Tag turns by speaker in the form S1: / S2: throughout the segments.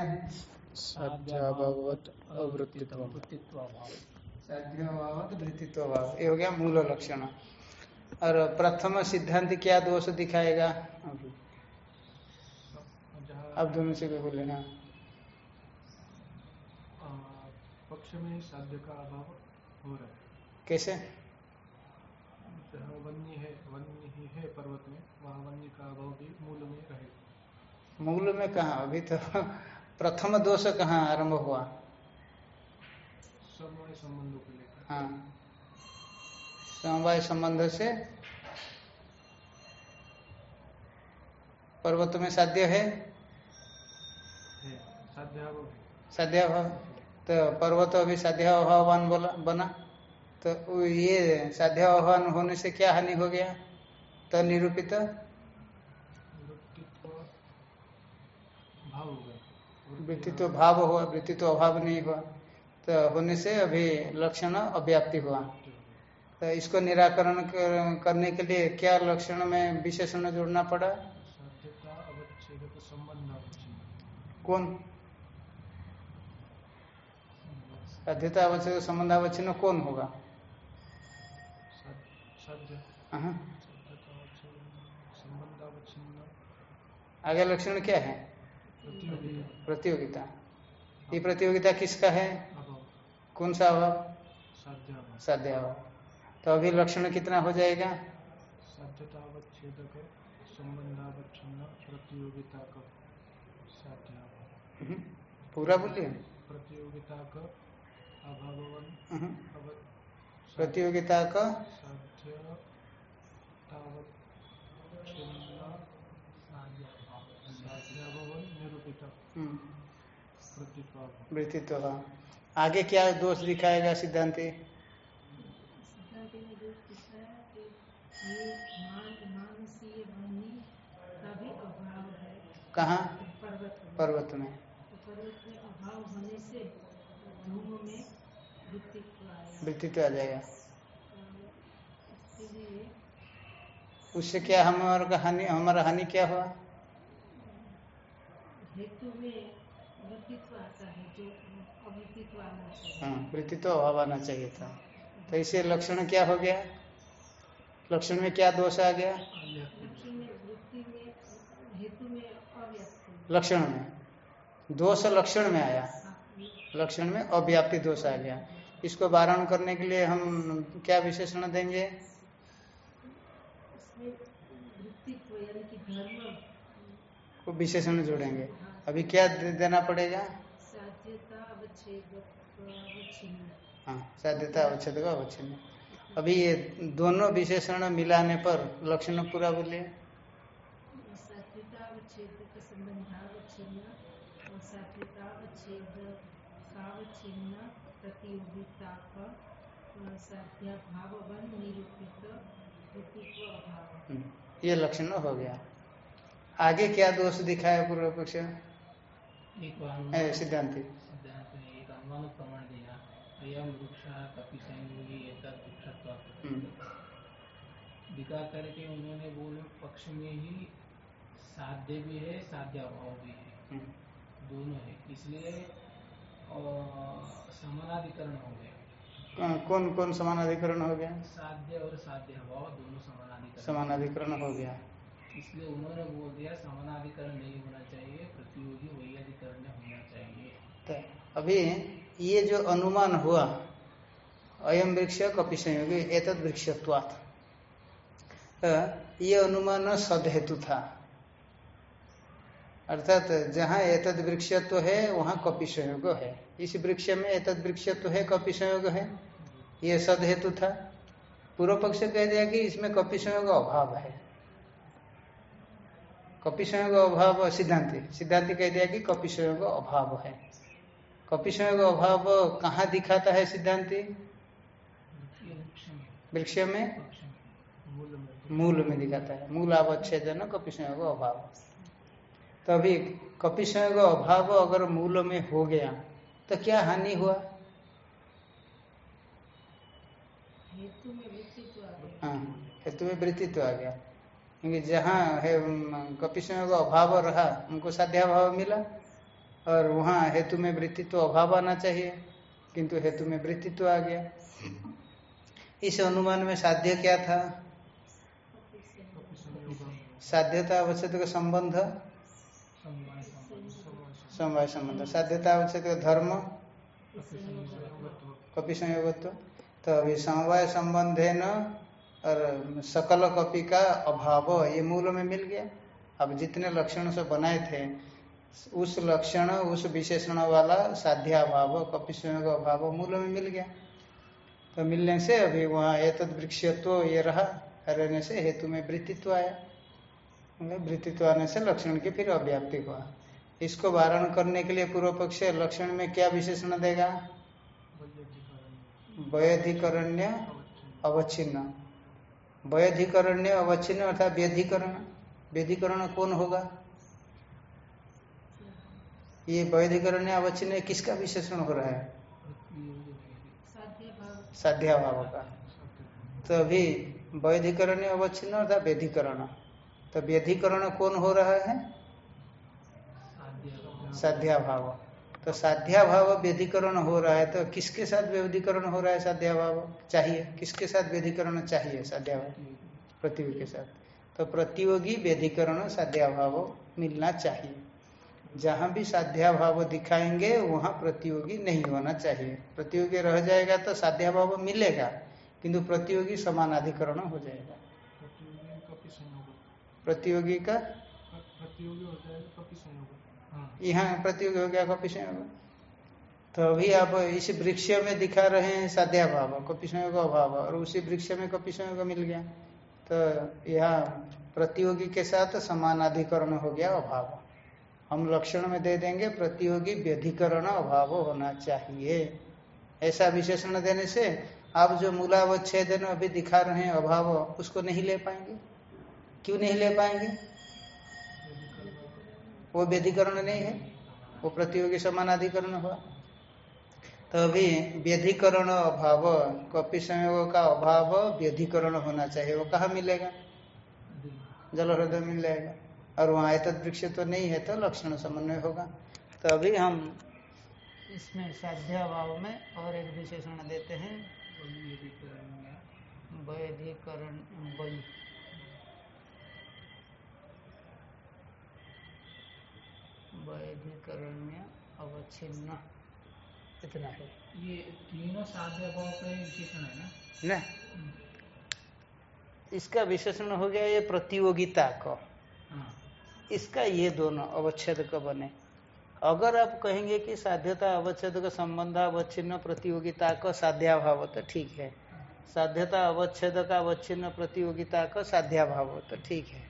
S1: क्या है
S2: साध्याभाववत अवृत्तित्व
S3: वृत्तित्वाभाव
S1: वृत्तित्व भाव ये हो गया मूल लक्षण। और प्रथम सिद्धांत क्या दोष दिखाएगा? आप दोनों से भी बोले ना
S3: पक्ष में साध्य का अभाव हो रहा है।
S1: कैसे?
S3: जहाँ वन्य है वन्य ही है पर्वत में वहाँ वन्य का अभाव भी मूल में रहेगा।
S1: मूल में कहा? अभी तो प्रथम दोष कहाँ आरंभ हुआ?
S3: समय संबंधों को लेकर।
S1: हाँ। समवाय संबंध से पर्वत में साध्य है?
S3: है साध्याभाव
S1: तो पर्वत अभी साध्याभावान बोला बना। तो ये साध्याभावान होने से क्या हानि हो गया? तो निरूपित
S3: वृत्तित्व भाव हो गया
S1: वृत्तित्व भाव हुआ वृत्ति तो अभाव नहीं हुआ। तो होने से अभी लक्षण अव्याप्ति हुआ। तो इसको निराकरण कर, करने के लिए क्या लक्षण में विशेषण जोड़ना पड़ा? कौन?
S3: साध्यता अवच्छेद संबंध अवच्छिन्न
S1: कौन होगा? आगे लक्षण क्या है?
S3: प्रतियोगिता।
S1: ये प्रतियोगिता किसका है? कौन सा अभाव साध्य अभाव तो अभी लक्षण कितना हो जाएगा?
S3: प्रतियोगिता का।
S1: हम्म। पूरा बोलिए।
S3: प्रतियोगिता का अभावन
S1: हम्म। प्रतियोगिता का
S3: साध्य तावच्छिन्न साध्याभवन निरूपित
S1: हम्म।
S3: प्रतित्वाभाव
S1: वृत्तित्व का आगे क्या दोष दिखाएगा सिद्धांति?
S4: है है।
S1: कहाँ?
S4: पर्वत में।
S1: पर्वत
S4: तो पर्वत में अभाव होने से धूम में वृत्तित्व
S1: आ जाएगा।
S4: तो
S1: उससे क्या हमारा हानि हमारा हानि क्या हुआ?
S4: हेतु में वृत्तित्व आता है जो अवृत्तित्व आना चाहिए।
S1: हाँ वृत्तित्व अभाव आना चाहिए था। तो इसे लक्षण क्या हो गया? लक्षण में क्या दोष आ गया? लक्षण में। दोष लक्षण में आया। लक्षण में अव्याप्ति दोष आ गया। इसको वारण करने के लिए हम क्या विशेषण देंगे?
S4: को
S1: विशेषण जोड़ेंगे। अभी क्या देना पड़ेगा?
S4: साध्यता अवच्छेद
S1: हाँ साध्यता अवच्छेद का अवच्छिन्न। अभी ये दोनों विशेषण मिलाने पर लक्षण पूरा बोलिए। हम्म, ये लक्षण हो गया। आगे क्या दोष दिखाया पूर्व पक्ष सिद्धांति।
S2: वृक्षत्व
S1: हम्म,
S2: दिखा करके उन्होंने बोले पक्ष में ही साध्य भी है साध्याभाव भी है।
S1: हम्म,
S2: दोनों है इसलिए समानाधिकरण हो गया।
S1: कौन- कौन समानाधिकरण हो गया?
S2: साध्य और साध्याभाव दोनों समानाधिकरण।
S1: समानाधिकरण हो गया।
S2: इसलिए उन्होंने बोल दिया, समानाधिकरण नहीं होना चाहिए, प्रतियोगी वही अधिकरण होना चाहिए।
S1: तो अभी ये जो अनुमान हुआ, अयम वृक्ष कपि संयोगी, एतद वृक्षत्वात्। तो ये अनुमान सदहेतु था। अर्थात जहाँ एतद वृक्षत्व है, वहाँ कपि संयोग है। इस वृक्ष में एतद वृक्षत्व है, कपि संयोग है? ये सदहेतु था। पूर्व पक्ष कह दिया कि इसमें कपि संयोग अभाव है। कपि संयोग अभाव सिद्धांति। सिद्धांति कह दिया कि कपि संयोग अभाव है। कपि संयोग अभाव कहाँ दिखाता है सिद्धांति?
S2: वृक्ष में?
S3: मूल में
S1: दिखाता है। मूल अवच्छेदन कपि संयोग अभाव। तो अभी कपि संयोग अभाव अगर मूल में हो गया तो क्या हानि हुआ?
S4: हेतु में वृत्तित्व आ गया।
S1: क्योंकि जहाँ है कपि संयोग अभाव रहा, उनको साध्याभाव मिला, और वहाँ हेतु में वृत्तित्व अभाव आना चाहिए, किंतु हेतु में वृत्तित्व आ गया। इस अनुमान में साध्य क्या था? साध्यता आवश्यक का संबंध?
S2: समवाय संबंध।
S1: साध्यता आवश्यक का धर्म? कपि संयोगत्व तो अभी समवाय संबंध है न और सकल कपि का अभाव ये मूल में मिल गया। अब जितने लक्षण से बनाए थे उस लक्षण उस विशेषण वाला साध्याभाव कपि का अभाव मूल में मिल गया। तो मिलने से अभी वहाँ एतद वृक्षत्व ये रहा रहने से हेतु में वृत्तित्व आया। मतलब वृत्तित्व आने से लक्षण की फिर अव्याप्ति हुआ। इसको वारण करने के लिए पूर्व पक्ष लक्षण में क्या विशेषण देगा? वैधिकरण्य अवच्छिन्न। वैधिकरण्य अवच्छिन्न अर्थात व्यधिकरण। व्यधिकरण कौन होगा? ये वैधिकरण्य अवच्छिन्न किसका विशेषण हो रहा है?
S4: साध्य भाव
S1: साध्याभाव का। तो अभी वैधिकरण अवच्छिन्न अर्थात व्यधिकरण। तो व्यधिकरण कौन हो रहा है? साध्याभाव। तो साध्याभाव व्यधिकरण हो रहा है तो किसके साथ व्यधिकरण हो रहा है साध्याभाव? चाहिए। किसके साथ व्यधिकरण चाहिए साध्याभाव? प्रतियोगी के साथ। तो प्रतियोगी व्यधिकरण साध्याभाव मिलना चाहिए। जहाँ भी साध्याभाव दिखाएँगे वहाँ प्रतियोगी नहीं होना चाहिए। प्रतियोगी रह जाएगा तो साध्याभाव मिलेगा किंतु प्रतियोगी समानाधिकरण हो जाएगा।
S3: प्रतियोगी
S1: का
S3: प्रतियोगी हो जाएगा
S1: यहाँ प्रतियोगी हो गया कपि संयोग। तो अभी आप इस वृक्ष में दिखा रहे हैं साध्याभाव कपि संयोग अभाव, और उसी वृक्ष में कपि संयोग मिल गया। तो यहाँ प्रतियोगी के साथ समानाधिकरण हो गया अभाव। हम लक्षण में दे देंगे, प्रतियोगी व्यधिकरण अभाव होना चाहिए। ऐसा विशेषण देने से आप जो मूलावच्छेदन अभी दिखा रहे हैं अभाव, उसको नहीं ले पाएँगे। क्यों नहीं ले पाएँगे? वो व्यधिकरण नहीं है वो प्रतियोगी समानाधिकरण हुआ। तो अभी व्यधिकरण अभाव कपि संयोग का अभाव व्यधिकरण होना चाहिए वो कहाँ मिलेगा? जल हृदय मिल जाएगा और वहाँ एतद वृक्ष तो नहीं है तो लक्षण समन्वय होगा। तो अभी हम इसमें साध्याभाव में और एक विशेषण देते हैं। वैधिकरण वै वैधिकरण्य अवच्छिन्न। इतना है।
S2: ये तीनों साध्य भाव का विशेषण है ना?
S1: न। इसका विशेषण हो गया ये प्रतियोगिता का।
S2: हाँ।
S1: इसका ये दोनों अवच्छेद का बने। अगर आप कहेंगे कि साध्यता अवच्छेद का संबंध अवच्छिन्न प्रतियोगिता का साध्याभाव तो ठीक है। साध्यता अवच्छेद का अवच्छिन्न प्रतियोगिता का साध्याभाव तो ठीक है।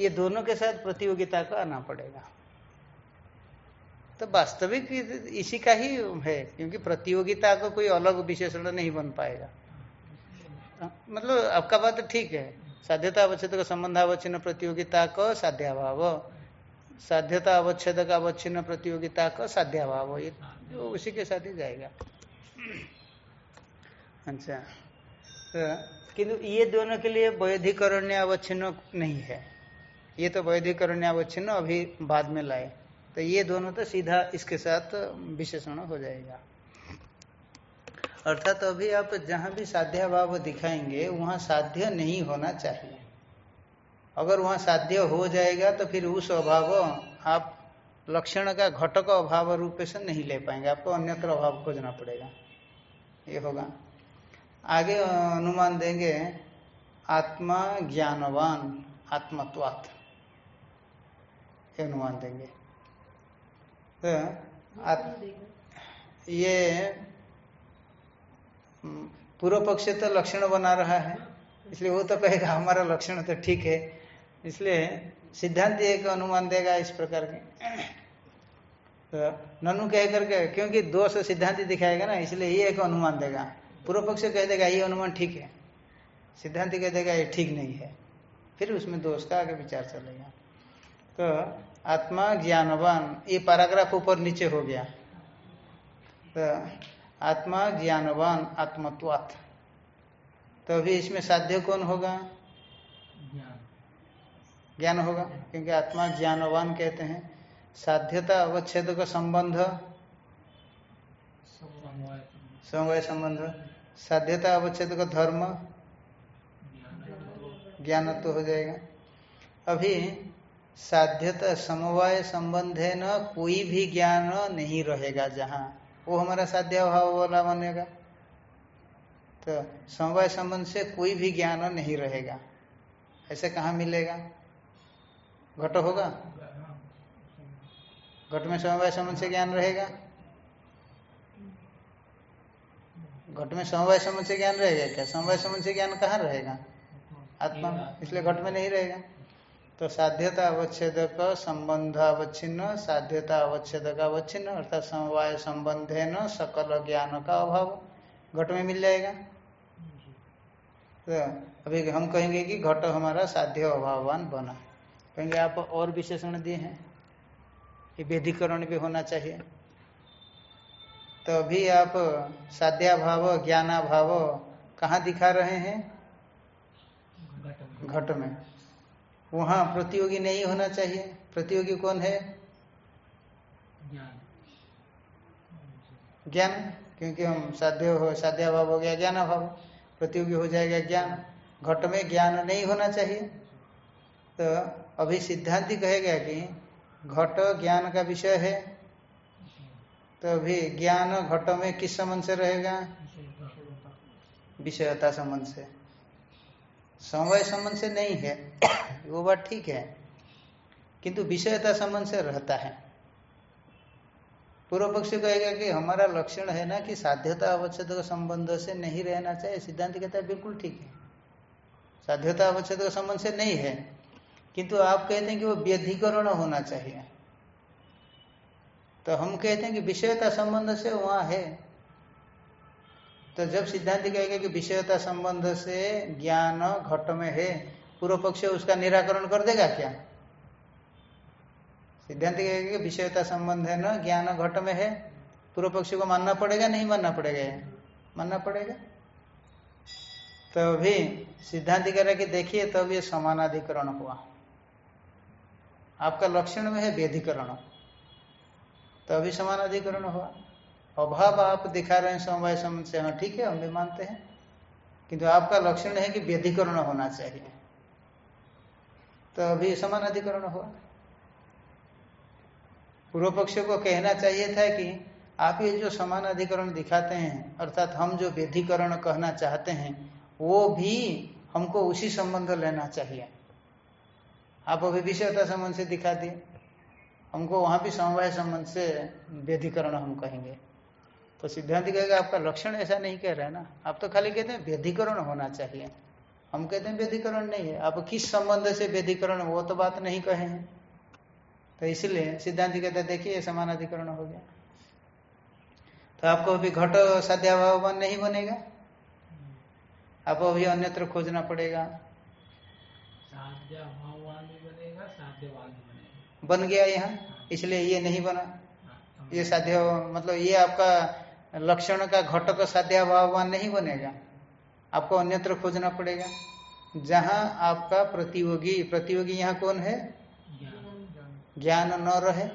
S1: ये दोनों के साथ प्रतियोगिता का आना पड़ेगा। तो वास्तविक इसी का ही है, क्योंकि प्रतियोगिता का कोई अलग विशेषण नहीं बन पाएगा। मतलब आपका बात तो ठीक है साध्यता अवच्छेद का संबंध अवच्छिन्न प्रतियोगिता का साध्याभाव साध्यता अवच्छेद का अवच्छिन्न प्रतियोगिता का साध्याभाव, ये तो उसी के साथ ही जाएगा। अच्छा तो किंतु ये दोनों के लिए वैधिकरण्य अवच्छिन्न नहीं है। ये तो वैधिकरण्य अवच्छिन्न अभी बाद में लाए। तो ये दोनों तो सीधा इसके साथ विशेषण हो जाएगा। अर्थात तो अभी आप जहाँ भी साध्याभाव दिखाएँगे, वहाँ साध्य नहीं होना चाहिए। अगर वहाँ साध्य हो जाएगा तो फिर उस अभाव, आप लक्षण का घटक अभाव रूप से नहीं ले पाएँगे। आपको अन्यत्र अभाव खोजना पड़ेगा। ये होगा। आगे अनुमान देंगे, आत्मा ज्ञानवान, आत्मत्वात्। ये अनुमान देंगे। तो आत, ये पूर्व पक्ष तो लक्षण बना रहा है इसलिए वो तो कहेगा हमारा लक्षण तो ठीक है। इसलिए सिद्धांत एक अनुमान देगा इस प्रकार के। तो ननु कह करके क्योंकि दोष सिद्धांत दिखाएगा ना इसलिए ये एक अनुमान देगा। पूर्व पक्ष कह देगा ये अनुमान ठीक है। सिद्धांत कह देगा ये ठीक नहीं है। फिर उसमें दोष का आगे विचार चलेगा। तो आत्मा ज्ञानवान ये पैराग्राफ ऊपर नीचे हो गया। तो आत्मा ज्ञानवान आत्मत्वात्। तो अभी इसमें साध्य कौन होगा?
S2: ज्ञान।
S1: ज्ञान होगा क्योंकि आत्मा ज्ञानवान कहते हैं। साध्यता अवच्छेद का संबंध?
S2: समवाय।
S1: संबंध। साध्यता अवच्छेद का धर्म? ज्ञान। तो हो जाएगा। अभी साध्यता समवाय संबंध है न, कोई भी ज्ञान नहीं रहेगा जहाँ। वो हमारा साध्य भाव वाला बनेगा तो समवाय संबंध से कोई भी ज्ञान नहीं रहेगा। ऐसे कहाँ मिलेगा? घट होगा? घट में समवाय संबंध से ज्ञान रहेगा? घट में समवाय संबंध से ज्ञान रहेगा क्या? समवाय संबंध से ज्ञान कहाँ रहेगा? आत्मा। इसलिए घट में नहीं रहेगा। तो साध्यता अवच्छेद का संबंध अवच्छिन्न, साध्यता अवच्छेद का अवच्छिन्न, अर्थात समवाय संबंध है न सकल ज्ञान का अभाव। घट में मिल जाएगा। तो अभी हम कहेंगे कि घट हमारा साध्य अभाववान बना। कहेंगे, आप और विशेषण दिए हैं। ये वेदीकरण भी होना चाहिए। तो अभी आप साध्याभाव, ज्ञानाभाव कहाँ दिखा रहे हैं?
S2: घट में।
S1: वहाँ प्रतियोगी नहीं होना चाहिए। प्रतियोगी कौन है?
S2: ज्ञान।
S1: क्योंकि हम साध्य हो, साध्याभाव हो गया ज्ञान अभाव प्रतियोगी हो जाएगा ज्ञान। घट में ज्ञान नहीं होना चाहिए। तो अभी सिद्धांति कहेगा कि घट ज्ञान का विषय है। तो अभी ज्ञान घट में किस संबंध से रहेगा? विषयता संबंध से। समवाय संबंध से नहीं है, वो बात ठीक है, किंतु विषयता संबंध से रहता है। पूर्व पक्ष कहेगा कि हमारा लक्षण है ना कि साध्यता अवच्छेद संबंध से नहीं रहना चाहिए, सिद्धांत कहता है बिल्कुल ठीक है। साध्यता अवच्छेद संबंध से नहीं है, किंतु आप कहते हैं कि वो व्यधिकरण होना चाहिए। तो हम कहते हैं कि विषयता संबंध से वहाँ है तो जब सिद्धांत कहेगा कि विषयता संबंध से ज्ञान घट में है, पूर्व पक्ष उसका निराकरण कर देगा क्या? सिद्धांत कहेगा कि विषयता संबंध है ना, ज्ञान घट में है, पूर्व पक्ष को मानना पड़ेगा, नहीं मानना पड़ेगा? मानना पड़ेगा। तो अभी सिद्धांत कह रहा कि देखिए, तब तो ये समानाधिकरण हुआ। आपका लक्षण में है वेधिकरण तो अभी समानाधिकरण हुआ। अभाव आप दिखा रहे हैं समवाय संबंध से हाँ ठीक है, हम भी मानते हैं। किंतु आपका लक्षण है कि व्यधिकरण होना चाहिए। तो अभी समानाधिकरण हुआ। पूर्व पक्ष को कहना चाहिए था कि आप ये जो समान अधिकरण दिखाते हैं, अर्थात हम जो व्यधिकरण कहना चाहते हैं, वो भी हमको उसी संबंध लेना चाहिए। आप अभी विषयता संबंध से दिखा दिए। हमको वहाँ भी समवाय संबंध से व्यधिकरण हम कहेंगे। तो सिद्धांत कहेगा आपका लक्षण ऐसा नहीं कह रहे हैं ना। आप तो खाली कहते हैं व्यधिकरण होना चाहिए। हम कहते हैं व्यधिकरण नहीं है। आप किस संबंध से व्यधिकरण वो तो बात नहीं कहे। हैं तो इसलिए सिद्धांत कहते देखिए समान अधिकरण हो गया। तो आपको अभी घट साध्याभाव नहीं बनेगा। आपको अभी अन्यत्र खोजना पड़ेगा। बन गया यहाँ। इसलिए ये नहीं बना।
S2: हाँ,
S1: ये साध्य मतलब ये आपका लक्षण का घटक का साध्याभाववान नहीं बनेगा। आपको अन्यत्र खोजना पड़ेगा। जहाँ आपका प्रतियोगी प्रतियोगी यहाँ कौन है?
S2: ज्ञान।
S1: न रहे।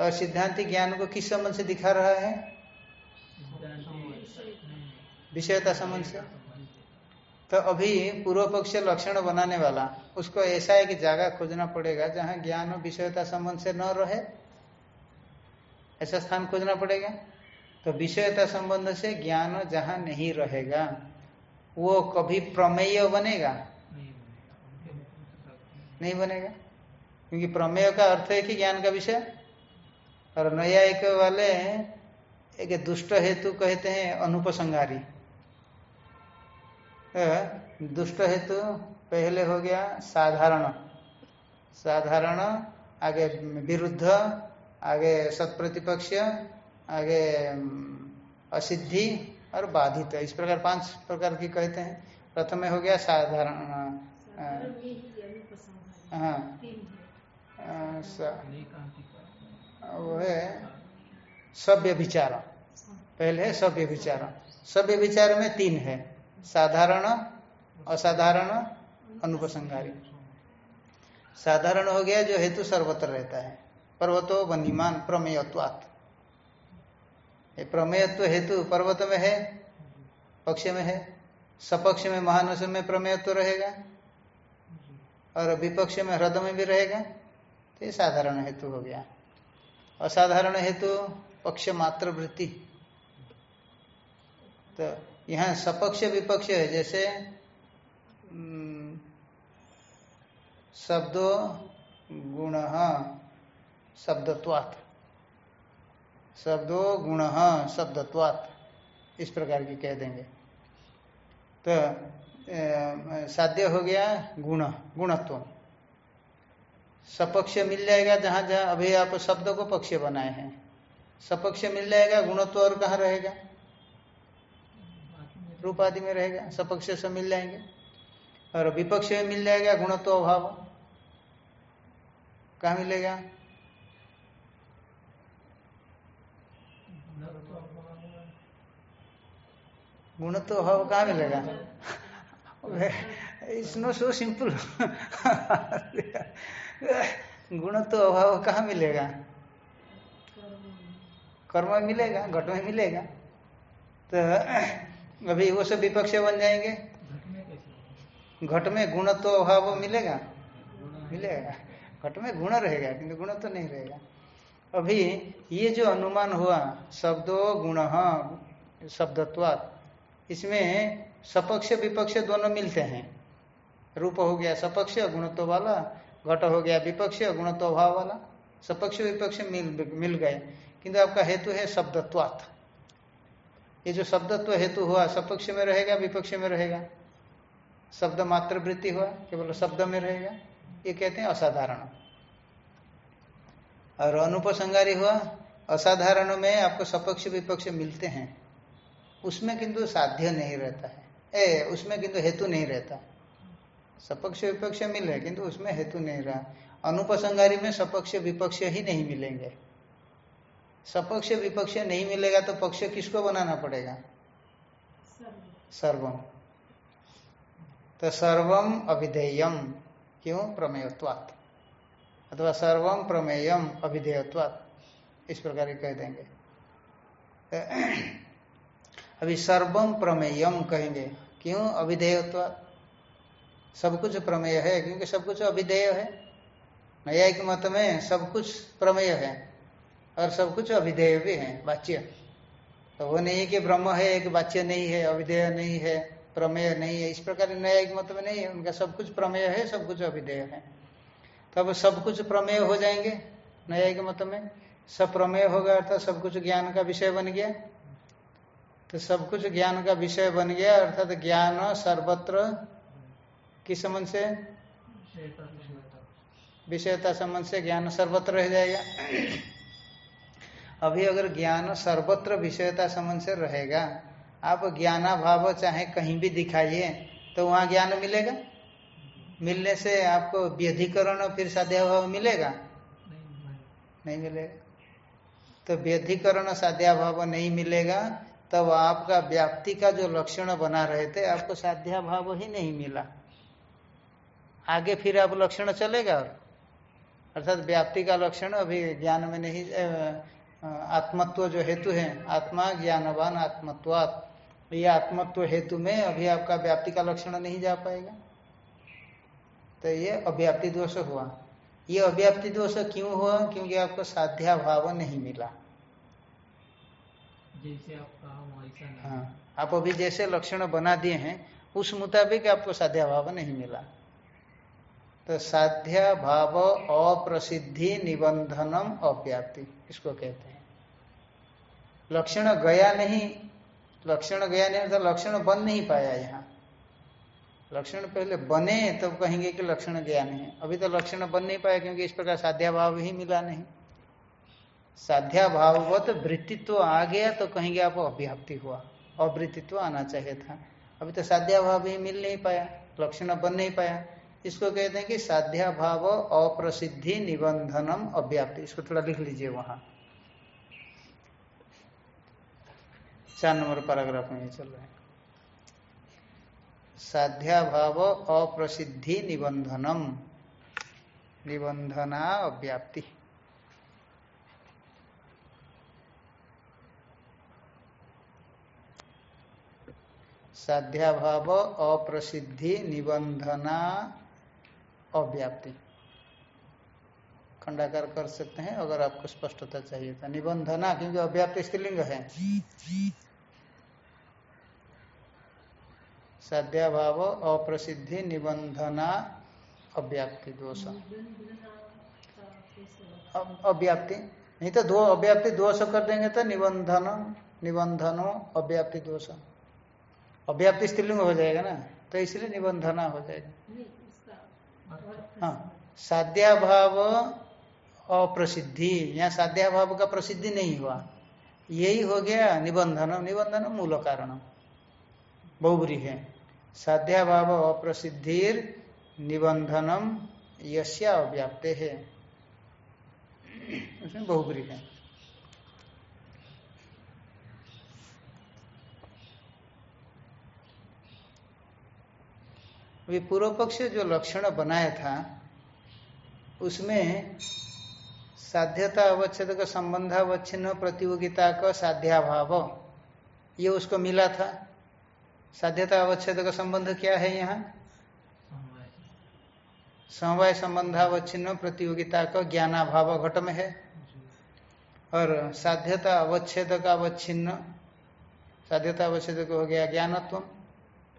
S1: और सिद्धांति ज्ञान को किस संबंध से दिखा रहा है? विषयता संबंध से। तो अभी पूर्व पक्ष लक्षण बनाने वाला, उसको ऐसा है कि जगह खोजना पड़ेगा, जहाँ ज्ञान और विषयता संबंध से न रहे, ऐसा स्थान खोजना पड़ेगा। तो विषयता संबंध से ज्ञान जहाँ नहीं रहेगा वो कभी प्रमेय बनेगा?
S2: नहीं बनेगा।
S1: क्योंकि प्रमेय का अर्थ है कि ज्ञान का विषय। और न्यायिक वाले एक दुष्ट हेतु कहते हैं अनुपसंगारी। दुष्ट हेतु पहले हो गया साधारण। साधारण आगे विरुद्ध आगे सत्प्रतिपक्ष आगे असिद्धि और बाधित इस प्रकार पाँच प्रकार की कहते हैं। प्रथम हो गया साधारण
S4: ही।
S1: वो है सभ्य विचार पहले है सभ्य विचार सभ्य विचार में तीन है। साधारण, असाधारण, अनुपसंगारी। साधारण हो गया जो हेतु सर्वत्र रहता है। पर्वतो वन्यमान प्रमेयत्वात्। ये प्रमेयत्व हेतु पर्वत में है, पक्ष में है, सपक्ष में महानस में प्रमेयत्व रहेगा, और विपक्ष में ह्रद में भी रहेगा तो ये साधारण हेतु हो गया। असाधारण हेतु पक्ष मात्र वृत्ति। तो यहाँ सपक्ष विपक्ष है, जैसे शब्दो गुण शब्दत्वात्। शब्दो गुण, शब्दत्वात्। इस प्रकार की कह देंगे। तो साध्य हो गया गुण, गुणत्व। सपक्ष मिल जाएगा जहाँ जहाँ अभी आप शब्द को पक्ष बनाए हैं। सपक्ष मिल जाएगा, गुणत्व और कहाँ रहेगा? रूप आदि में रहेगा, सपक्ष से मिल जाएँगे। और विपक्ष में मिल जाएगा गुणत्व, अभाव। कहा मिलेगा? गुणत्व अभाव कहाँ मिलेगा? इट्स नो सो सिंपल गुणत्व अभाव कहाँ मिलेगा? कर्म मिलेगा, घट में मिलेगा। तो अभी वो सब विपक्ष बन जाएँगे।
S2: घट में
S1: गुण तो अभाव मिलेगा? मिलेगा। घट में गुण रहेगा, किंतु गुण तो नहीं रहेगा। अभी ये जो अनुमान हुआ, शब्दो गुण, शब्दत्वात् इसमें सपक्ष, विपक्ष दोनों मिलते हैं। रूप हो गया सपक्ष, गुणत्व वाला, घट हो गया विपक्ष, गुणत्व भाव वाला। सपक्ष, विपक्ष मिल मिल गए। किंतु आपका हेतु है शब्दत्वात्। ये जो शब्दत्व हेतु हुआ, सपक्ष में रहेगा, विपक्ष में रहेगा। शब्द मात्र वृत्ति हुआ, केवल शब्द में रहेगा। ये कहते हैं असाधारण। और अनुपसंगारी हुआ, असाधारण में आपको सपक्ष, विपक्ष मिलते हैं। उसमें किंतु साध्य नहीं रहता है। ए, उसमें किंतु हेतु नहीं रहता। सपक्ष विपक्ष मिले किंतु उसमें हेतु नहीं रहा। अनुपसंगारी में सपक्ष विपक्ष ही नहीं मिलेंगे। सपक्ष विपक्ष नहीं मिलेगा तो पक्ष किसको बनाना पड़ेगा? सर्वम। तो सर्वम अभिधेयम, क्यों? प्रमेयत्वात्। अथवा सर्वम प्रमेयम अभिधेयत्वात्। इस प्रकार कह देंगे। अभी सर्वम प्रमेयम कहेंगे। क्यों? अभिधेयत्वात् सब कुछ प्रमेय है, क्योंकि सब कुछ अभिधेय है। न्यायिक मत में सब कुछ प्रमेय है, और सब कुछ अभिधेय भी है, वाच्य। तो वो नहीं कि ब्रह्म है, एक वाच्य नहीं है, अभिधेय नहीं है, प्रमेय नहीं है। इस प्रकार न्यायिक मत में नहीं है, उनका सब कुछ प्रमेय है, सब कुछ अभिधेय है। तो अब सब कुछ प्रमेय हो जाएँगे न्यायिक मत में। सब प्रमेय होगा अर्थात सब कुछ ज्ञान का विषय बन गया। तो सब कुछ ज्ञान का विषय बन गया अर्थात तो ज्ञान सर्वत्र किस संबंध से? विषयता संबंध से ज्ञान सर्वत्र रह जाएगा। अभी अगर ज्ञान सर्वत्र विषयता संबंध से रहेगा आप ज्ञाना भाव चाहे कहीं भी दिखाइए तो वहाँ ज्ञान मिलेगा? मिलने से आपको व्यधिकरण फिर साध्याभाव मिलेगा। नहीं मिलेगा। तो व्यधिकरण साध्याभाव नहीं मिलेगा तब आपका व्याप्ति का जो लक्षण बना रहे थे, आपको साध्या भाव ही नहीं मिला। आगे फिर आप लक्षण चलेगा? अर्थात व्याप्ति का लक्षण अभी ज्ञान में नहीं आत्मत्व जो हेतु है, आत्मा, ज्ञानवान, आत्मत्वात् ये आत्मत्व हेतु में अभी आपका व्याप्ति का लक्षण नहीं जा पाएगा। तो ये अव्याप्ति दोष हुआ। ये अव्याप्ति दोष क्यों हुआ? क्योंकि आपको साध्या भाव नहीं मिला।
S2: जैसे आप कहा
S1: हाँ। आप अभी जैसे लक्षण बना दिए हैं उस मुताबिक आपको साध्या भाव नहीं मिला। तो साध्या भाव अप्रसिद्धि निबंधनम अव्याप्ति इसको कहते हैं। लक्षण गया नहीं लक्षण गया नहीं तो लक्षण बन नहीं पाया यहाँ। लक्षण पहले बने तब तो कहेंगे कि लक्षण गया नहीं। अभी तो लक्षण बन नहीं पाया क्योंकि इस प्रकार साध्या भाव ही मिला नहीं। साध्या भाववत वृत्तित्व आ गया तो कहेंगे आप अव्याप्ति हुआ। अवृत्तित्व आना चाहिए था। अभी तो साध्या भाव ही मिल नहीं पाया, लक्षण बन नहीं पाया। इसको कहते हैं कि साध्या भाव अप्रसिद्धि निबंधनम अव्याप्ति। इसको थोड़ा लिख लीजिए वहाँ। चार नंबर पैराग्राफ में ये चल रहा है। साध्या भाव अप्रसिद्धि निबंधनम। निबंधना अव्याप्ति। साध्याभाव अप्रसिद्धि निबंधना अव्याप्ति। खंडाकार कर सकते हैं, अगर आपको स्पष्टता चाहिए था निबंधना, क्योंकि अव्याप्ति स्त्रीलिंग है। साध्याभाव अप्रसिद्धि निबंधना अव्याप्ति, दोष। अव्याप्ति। नहीं तो दो, अव्याप्ति दोष कर देंगे तो निबंधन, निबंधनो अव्याप्ति दोष। अव्याप्ति स्त्रीलिंग हो जाएगा ना? तो इसलिए निबंधना हो जाएगा। हाँ साध्याभाव अप्रसिद्धि। यहाँ साध्याभाव का प्रसिद्धि नहीं हुआ। यही हो गया निबंधन। निबंधन मूल कारण। बहुबरी है। साध्याभाव अप्रसिद्धिर निबंधनम यश्या अव्याप्ते है। उसमें बहुबरी है। अभी पूर्व पक्ष जो लक्षण बनाया था, उसमें साध्यता अवच्छेद का संबंधावच्छिन्न प्रतियोगिता का साध्याभाव, ये उसको मिला था। साध्यता अवच्छेद का संबंध क्या है यहाँ?
S2: समवाय
S1: संबंधावच्छिन्न प्रतियोगिता का ज्ञानाभाव घट में है। और साध्यता अवच्छेद का अवच्छिन्न साध्यता अवच्छेद हो गया ज्ञानत्व।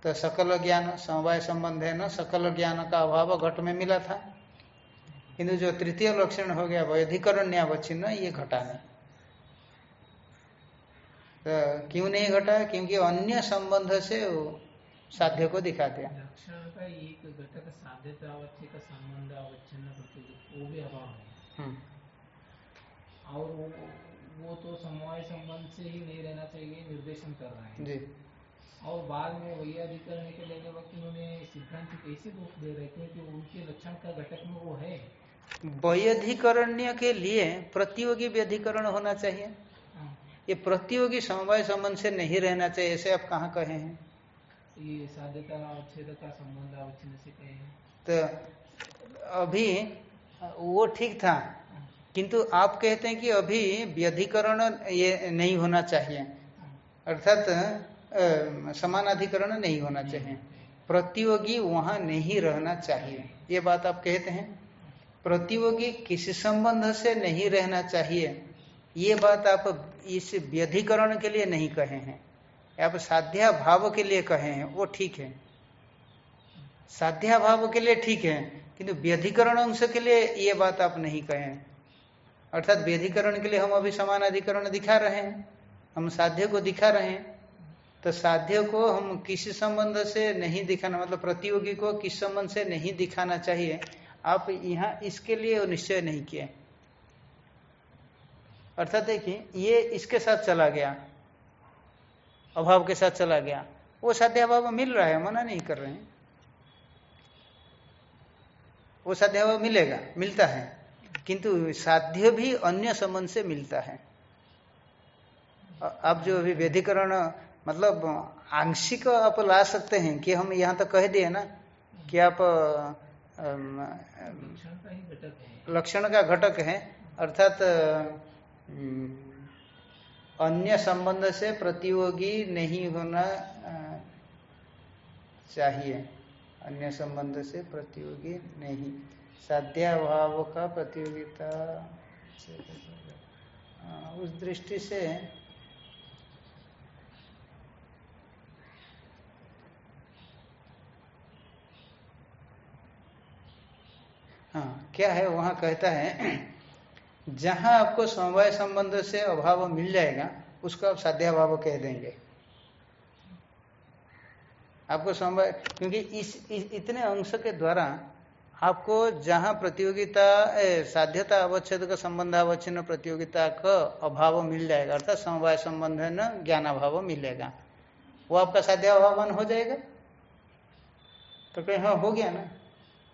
S1: तो सकल ज्ञान समवाय संबंध है न सकल ज्ञान का अभाव घट में मिला था। किंतु जो तृतीय लक्षण हो गया वैधिकरण्यावच्छिन्न ये घटा नहीं। तो क्यों नहीं घटा? क्योंकि अन्य संबंध से वो साध्य को दिखा दिया।
S2: है
S1: हम्म,
S2: और वो वो तो समवाय संबंध से ही नहीं रहना चाहिए निर्देशन कर रहे हैं।
S1: जी।
S2: और बाद में वही अधिकरण के लेने वक्त उन्होंने सिद्धांत कैसे दोष दे रहे क्योंकि उनके लक्षण का घटक में वो है?
S1: वैधिकरण्य के लिए प्रतियोगी व्यधिकरण होना चाहिए।
S2: हाँ,
S1: ये प्रतियोगी समवाय संबंध से नहीं रहना चाहिए ऐसे आप कहाँ कहे हैं?
S2: ये साध्यता अवच्छेद का संबंध अवच्छिन्न से कहे हैं।
S1: तो अभी वो ठीक था किंतु आप कहते हैं कि अभी व्यधिकरण ये नहीं होना चाहिए। अर्थात अ, समानाधिकरण नहीं होना चाहिए। प्रतियोगी वहाँ नहीं रहना चाहिए। ये बात आप कहते हैं? प्रतियोगी किसी संबंध से नहीं रहना चाहिए। ये बात आप इस व्यधिकरण के लिए नहीं कहे हैं। आप साध्या भाव के लिए कहे हैं वो ठीक है। साध्या भाव के लिए ठीक है किंतु व्यधिकरण अंश के लिए ये बात आप नहीं कहे। अर्थात व्यधिकरण के लिए हम अभी समान अधिकरण दिखा रहे हैं। हम साध्य को दिखा रहे हैं। तो साध्य को हम किसी संबंध से नहीं दिखाना मतलब प्रतियोगी को किस संबंध से नहीं दिखाना चाहिए, आप यहाँ इसके लिए निश्चय नहीं किए। अर्थात देखिए, ये इसके साथ चला गया, अभाव के साथ चला गया, वो साध्याभाव मिल रहा है, मना नहीं कर रहे हैं। वो साध्याभाव मिलेगा, मिलता है, किंतु साध्य भी अन्य संबंध से मिलता है। आप जो अभी व्यधिकरण मतलब आंशिक आप ला सकते हैं कि हम यहाँ तो कह दिए ना कि आप अम, अम,
S2: लक्षण का घटक है
S1: लक्षण का घटक है अर्थात अन्य संबंध से प्रतियोगी नहीं होना चाहिए। अन्य संबंध से प्रतियोगी नहीं। साध्याभाव का प्रतियोगिता उस दृष्टि से हाँ क्या है वहाँ कहता है जहाँ आपको समवाय संबंध से अभाव मिल जाएगा उसको आप साध्याभाव कह देंगे। आपको समवाय क्योंकि इस, इस इतने अंश के द्वारा आपको जहाँ प्रतियोगिता साध्यता अवच्छेद का संबंधावच्छिन्न प्रतियोगिता का अभाव मिल जाएगा अर्थात समवाय संबंध न ज्ञानाभाव मिलेगा वो आपका साध्याभावन हो जाएगा। तो कहीं हाँ हो गया ना।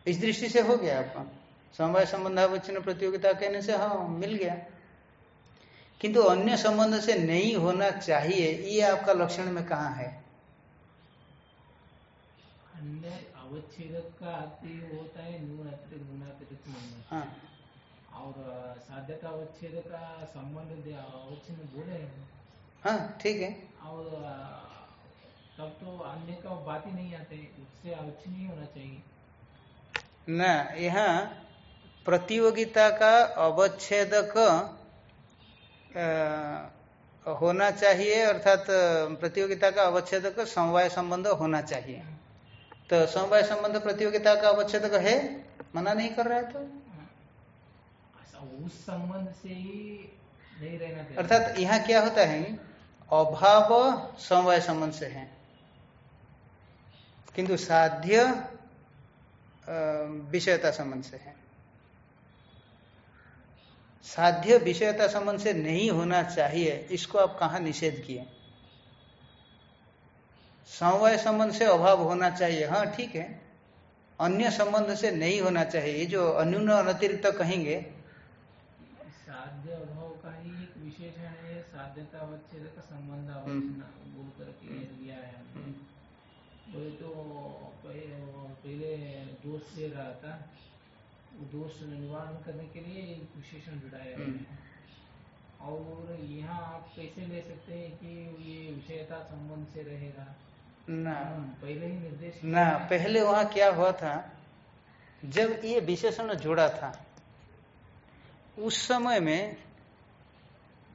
S1: इस दृष्टि से हो गया आपका। समवाय संबंधावच्छिन्न प्रतियोगिता कहने से हाँ मिल गया। किंतु अन्य संबंध से नहीं होना चाहिए ये आपका लक्षण में कहाँ है?
S2: का होता है
S1: हाँ।
S2: और अवच्छेद का संबंध बोले हाँ।
S1: ठीक है।
S2: और तब तो अन्य का बात ही नहीं आते उससे नहीं होना चाहिए।
S1: न यहाँ प्रतियोगिता का अवच्छेदक होना चाहिए अर्थात प्रतियोगिता का अवच्छेदक समवाय संबंध होना चाहिए। तो समवाय संबंध प्रतियोगिता का अवच्छेदक है? मना नहीं कर रहा है तो?
S2: उस संबंध से ही नहीं रहना
S1: अर्थात यहाँ क्या होता है? अभाव समवाय संबंध से है। किंतु साध्य विषयता संबंध से है। साध्य विषयता संबंध से नहीं होना चाहिए इसको आप कहा निषेध किए? समवाय संबंध से अभाव होना चाहिए। हाँ ठीक है। अन्य संबंध से नहीं होना चाहिए। ये जो अन्यून अतिरिक्त कहेंगे
S2: साध्य अभाव का ही एक विशेषण है साध्यता अवच्छेद का संबंध अवच्छेद बोल करके लिया है बोले तो पहले दोष से रहा था। वो दोष निवारण करने के लिए विशेषण जुड़ाया है। और यहाँ आप कैसे ले सकते हैं कि ये विषयता संबंध से रहेगा?
S1: ना।
S2: पहले ही निर्देश
S1: ना पहले वहाँ क्या हुआ था? जब ये विशेषण जुड़ा था उस समय में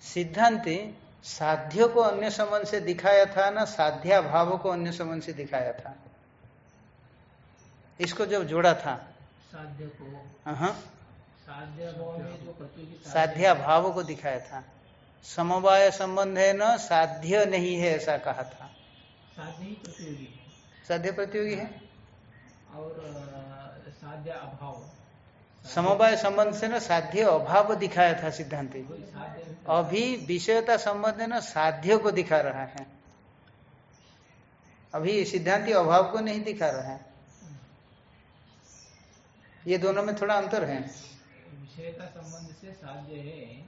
S1: सिद्धांति साध्य को अन्य संबंध से दिखाया था ना साध्या भाव को अन्य संबंध से दिखाया था। इसको जब जोड़ा था।
S2: साध्य को। साध्य भाव में जो प्रतियोगी
S1: साध्या। भाव को दिखाया था। समवाय संबंध है न साध्य नहीं है ऐसा कहा था।
S2: साध्य प्रतियोगी है।
S1: साध्य प्रतियोगी है?
S2: और साध्य अभाव।
S1: समवाय संबंध से न साध्य अभाव दिखाया था सिद्धांति। अभी विषयता संबंध ना साध्य को दिखा रहा है। अभी सिद्धांति अभाव को नहीं दिखा रहा है। ये दोनों में थोड़ा अंतर है।
S2: विषयता संबंध से साध्य है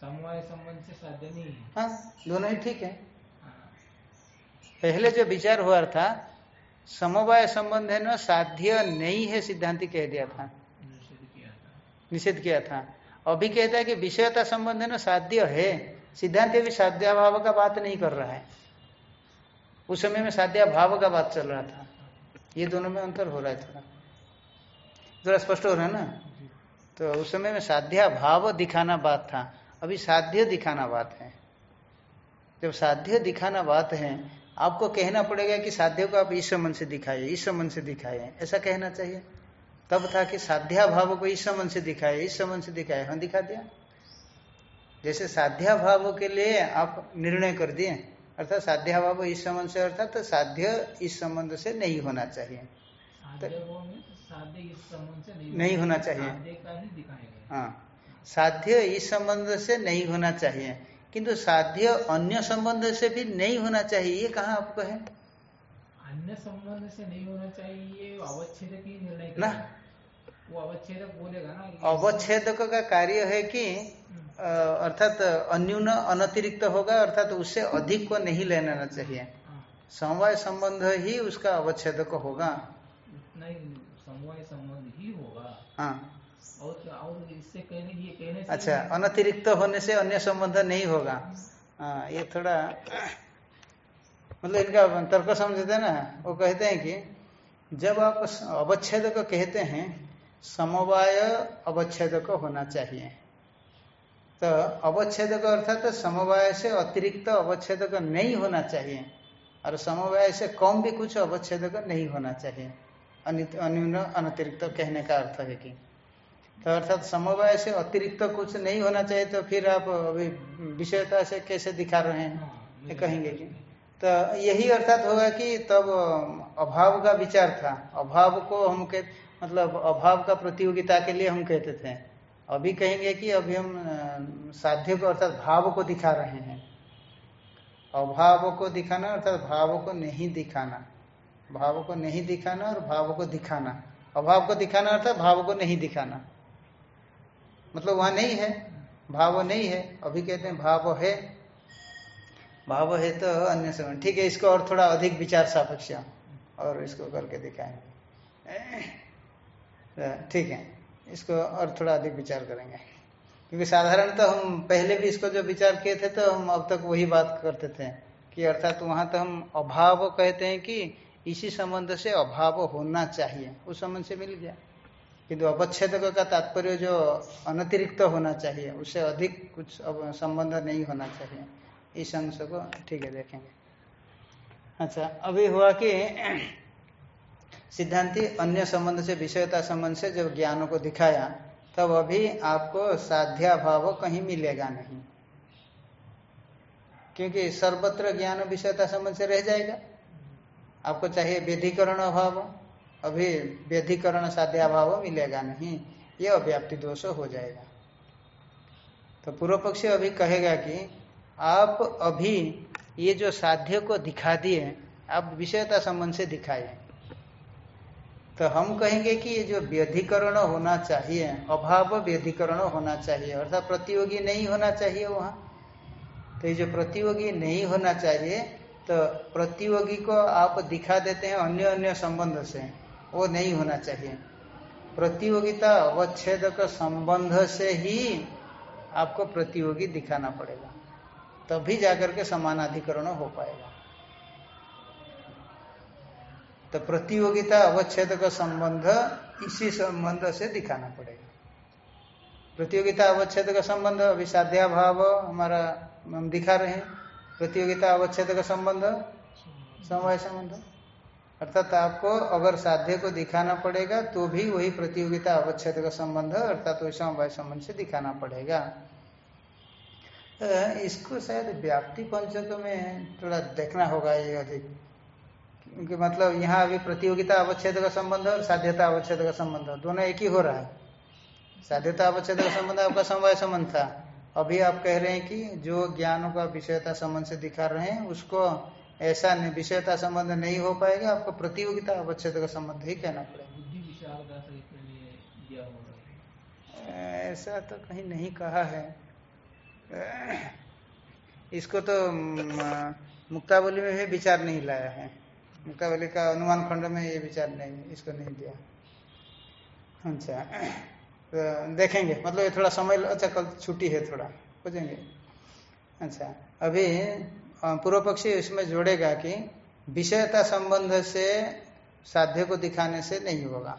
S2: समवाय संबंध से साध्य नहीं है।
S1: हाँ दोनों ही ठीक है।
S2: हाँ,
S1: पहले जो विचार हुआ था समवाय संबंध है ना साध्य नहीं है सिद्धांति कह दिया था।
S2: निषेध किया था।
S1: अभी कहता है कि विषयता संबंध ना साध्य है। सिद्धांत भी साध्याभाव का बात नहीं कर रहा है। उस समय में साध्याभाव का बात चल रहा था। ये दोनों में अंतर हो रहा है थोड़ा। थोड़ा स्पष्ट हो रहा है ना? तो उस समय में साध्या भाव दिखाना बात था। अभी साध्य दिखाना बात है। जब साध्य दिखाना बात है, आपको कहना पड़ेगा कि साध्य को आप इस संबंध से दिखाइए, इस संबंध से दिखाइए। ऐसा कहना चाहिए। तब था कि साध्या भाव को इस संबंध से दिखाए इस संबंध से दिखाए हाँ दिखा दिया। जैसे साध्या भाव के लिए आप निर्णय कर दिए अर्थात साध्या भाव इस संबंध से अर्थात तो साध्य इस संबंध से नहीं होना चाहिए।
S2: साध्य भाव में साध्य इस संबंध से नहीं
S1: नहीं होना चाहिए।
S2: साध्य का ही
S1: साध्य इस संबंध से नहीं होना चाहिए किंतु साध्य अन्य संबंध से भी नहीं होना चाहिए ये कहाँ आपको है?
S2: अन्य संबंध से नहीं होना चाहिए ये अवच्छेदक ही निर्णय
S1: ना।
S2: वो अवच्छेदक बोलेगा ना
S1: अवच्छेदक का कार्य है कि अर्थात अन्यून अनतिरिक्त होगा अर्थात उससे अधिक को नहीं लेना चाहिए।
S2: हाँ,
S1: समवाय संबंध ही उसका अवच्छेदक होगा।
S2: उतना समवाय संबंध ही होगा।
S1: हाँ।
S2: और और इससे कहने ये कहने से
S1: अच्छा अनतिरिक्त होने से अन्य संबंध नहीं होगा। हाँ ये थोड़ा मतलब इनका तर्क समझते ना। वो कहते हैं कि जब आप अवच्छेद को कहते हैं समवाय अवच्छेद होना चाहिए। तो अवच्छेद अर्थात तो समवाय से अतिरिक्त अवच्छेद का नहीं होना चाहिए। और समवाय से कम भी कुछ अवच्छेद नहीं होना चाहिए। अन्यून अनतिरिक्त कहने का अर्थ है कि। तो अर्थात समवाय से अतिरिक्त कुछ नहीं होना चाहिए तो फिर आप अभी विषयता से कैसे दिखा रहे हैं?
S2: हाँ,
S1: ये कहेंगे कि। तो यही अर्थात होगा कि तब अभाव का विचार था। अभाव को हम कह मतलब अभाव का प्रतियोगिता के लिए हम कहते थे। अभी कहेंगे कि अभी हम साध्य को अर्थात भाव को दिखा रहे हैं। अभाव को दिखाना अर्थात भाव को नहीं दिखाना। भाव को नहीं दिखाना और भाव को दिखाना। अभाव को दिखाना अर्थात भाव को नहीं दिखाना। मतलब वहाँ नहीं है। भाव नहीं है। अभी कहते हैं भाव है। भाव है तो अन्य समय। ठीक है, इसको और थोड़ा अधिक विचार सापेक्ष और इसको करके दिखाएँगे। ठीक है। इसको और थोड़ा अधिक विचार करेंगे। क्योंकि साधारण तो हम पहले भी इसको जो विचार किए थे तो हम अब तक वही बात करते थे कि अर्थात वहाँ तो हम अभाव कहते हैं कि इसी संबंध से अभाव होना चाहिए। उस संबंध से मिल गया। किंतु अवच्छेद का तात्पर्य जो अनतिरिक्त होना चाहिए, उससे अधिक कुछ संबंध नहीं होना चाहिए। इस अंश को ठीक है, देखेंगे। अच्छा अभी हुआ कि सिद्धांति अन्य संबंध से, विषयता संबंध से जब ज्ञानों को दिखाया, तब अभी आपको साध्या भाव कहीं मिलेगा नहीं। क्योंकि सर्वत्र ज्ञान विषयता संबंध से रह जाएगा। आपको चाहिए व्यधिकरण अभाव, अभी व्यधिकरण साध्याभाव मिलेगा नहीं, ये अव्याप्ति दोष हो जाएगा। तो पूर्व पक्षी अभी कहेगा कि आप अभी ये जो साध्य को दिखा दिए, आप विषयता संबंध से दिखाए। तो हम कहेंगे कि ये जो व्यधिकरण होना चाहिए, अभाव व्यधिकरण होना चाहिए, अर्थात प्रतियोगी नहीं होना चाहिए वहाँ। तो ये जो प्रतियोगी नहीं होना चाहिए तो प्रतियोगी को आप दिखा देते हैं अन्य अन्य संबंध से, वो नहीं होना चाहिए। प्रतियोगिता अवच्छेद संबंध से ही आपको प्रतियोगी दिखाना पड़ेगा। तभी तो जाकर के समानाधिकरण हो पाएगा। तो प्रतियोगिता अवच्छेद का संबंध इसी संबंध से दिखाना पड़ेगा। प्रतियोगिता अवच्छेद का संबंध अभी साध्या भाव हमारा हम दिखा रहे हैं। प्रतियोगिता अवच्छेद का संबंध, समवाय संबंध। अर्थात आपको अगर साध्य को दिखाना पड़ेगा तो भी वही प्रतियोगिता अवच्छेद का संबंध, अर्थात वही समवाय संबंध से दिखाना पड़ेगा। इसको शायद व्याप्ति पंचक में थोड़ा देखना होगा ये अधिक। क्योंकि मतलब यहाँ अभी प्रतियोगिता अवच्छेद का संबंध और साध्यता अवच्छेद का संबंध दोनों एक ही हो रहा है। साध्यता अवच्छेद का संबंध आपका समवाय संबंध था। अभी आप कह रहे हैं कि जो ज्ञान का विषयता संबंध से दिखा रहे हैं उसको ऐसा विषयता संबंध नहीं हो पाएगा आपको प्रतियोगिता अवच्छेद का संबंध ही कहना पड़ेगा। ऐसा तो कहीं नहीं कहा है। इसको तो मुक्तावली में भी विचार नहीं लाया है। मुक्तावली का अनुमान खंड में ये विचार नहीं, इसको नहीं दिया। अच्छा तो देखेंगे मतलब ये थोड़ा समय अच्छा कल छुट्टी है थोड़ा खोजेंगे अच्छा अभी पूर्व पक्षी इसमें जोड़ेगा कि विषयता संबंध से साध्य को दिखाने से नहीं होगा।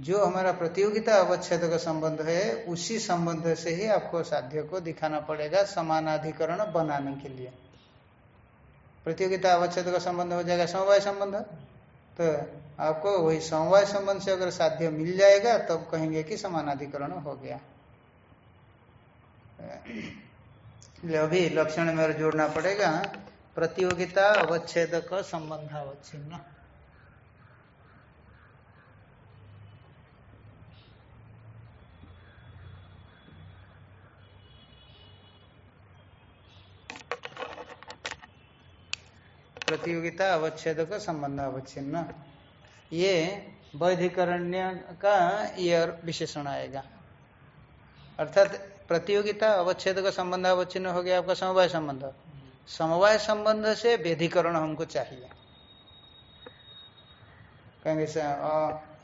S1: जो हमारा प्रतियोगिता अवच्छेद का संबंध है, उसी संबंध से ही आपको साध्य को दिखाना पड़ेगा समानाधिकरण बनाने के लिए। प्रतियोगिता अवच्छेद का संबंध हो जाएगा समवाय संबंध। तो आपको वही समवाय संबंध से अगर साध्य मिल जाएगा, तब तो कहेंगे कि समानाधिकरण हो गया। अभी लक्षण में जोड़ना पड़ेगा। प्रतियोगिता अवच्छेद का संबंध अवच्छिन्न प्रतियोगिता अवच्छेद का संबंध अवच्छिन्न। ये वैधिकरण्य का ये विशेषण आएगा। अर्थात प्रतियोगिता अवच्छेद का संबंध अवच्छिन्न हो गया आपका समवाय संबंध। समवाय संबंध से व्यधिकरण हमको चाहिए। कहेंगे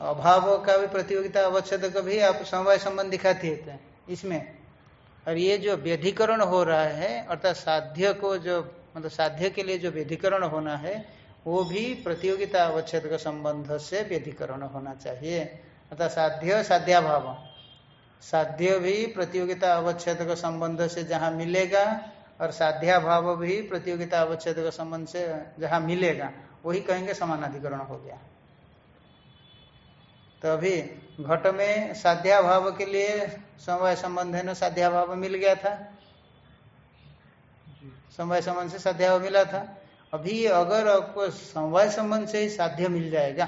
S1: अभाव का भी प्रतियोगिता अवच्छेद का भी आप समवाय संबंध दिखाती है इसमें। और ये जो व्यधिकरण हो रहा है, अर्थात साध्य को जो मतलब साध्य के लिए जो व्यधिकरण होना है, वो भी प्रतियोगिता अवच्छेद का संबंध से व्यधिकरण होना चाहिए। अर्थात साध्य साध्याभाव। साध्य भी प्रतियोगिता अवच्छेद का संबंध से जहाँ मिलेगा, और साध्या भाव भी प्रतियोगिता अवच्छेद का संबंध से जहाँ मिलेगा, वही कहेंगे समानाधिकरण हो गया। तो अभी घट में साध्या भाव के लिए समवाय संबंध है ना साध्या भाव मिल गया था। समवाय संबंध से साध्या मिला था। अभी अगर आपको समवाय संबंध से ही साध्य मिल जाएगा,